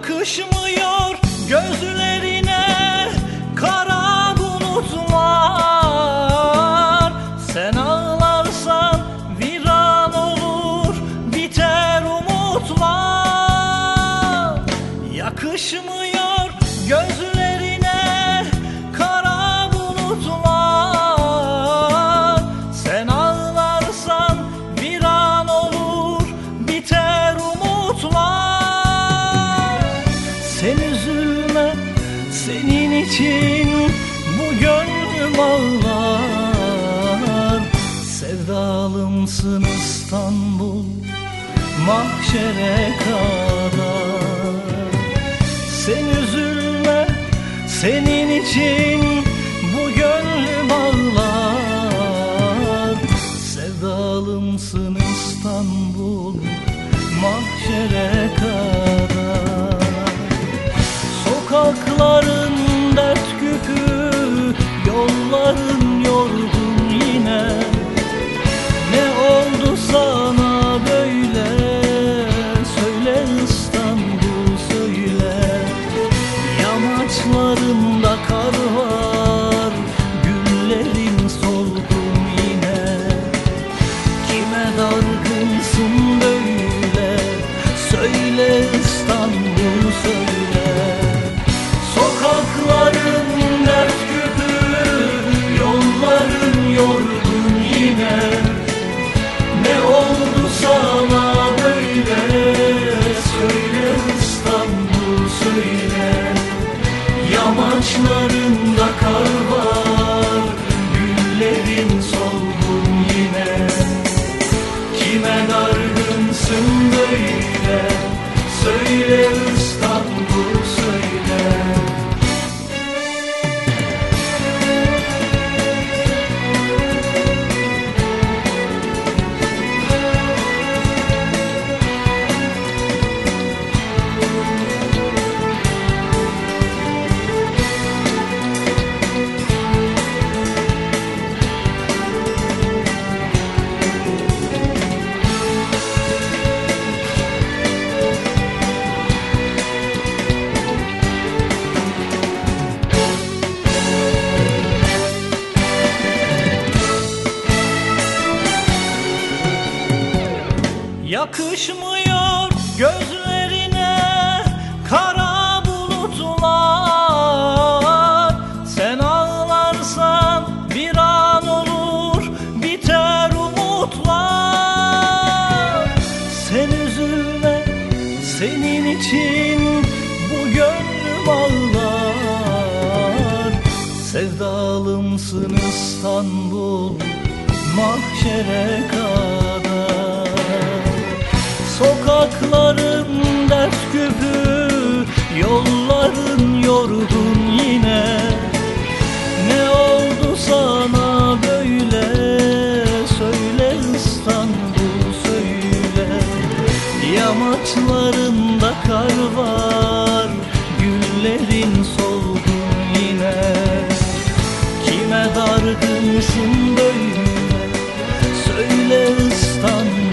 yakışmıyor gözü Senin için bu gönlüm ağlar. Sevdalımsın İstanbul mahşere kadar. Sen üzülme senin için Sokakların dert küpü Yolların yorgun yine. Ne oldu sana böyle? Söyle İstanbul söyle. Yamaçlarında kar İstanbul Yakışmıyor gözlerine kara bulutlar. Sen ağlarsan bir an olur biter umutlar. Sen üzülme senin için bu gönlüm ağlar. Sevdalımsın İstanbul mahşere kadar Dudakların dert küpü Yolların yorgun yine. Ne oldu sana böyle? Söyle İstanbul söyle. Yamaçlarında kar var Güllerin solgun yine. Kime dargınsın böyle? Söyle İstanbul.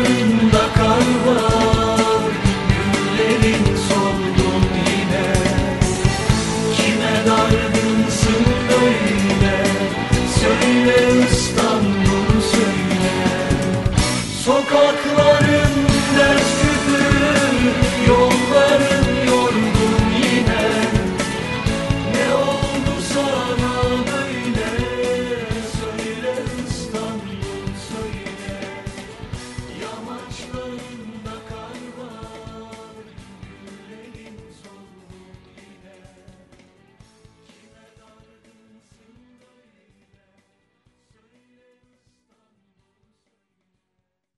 Love.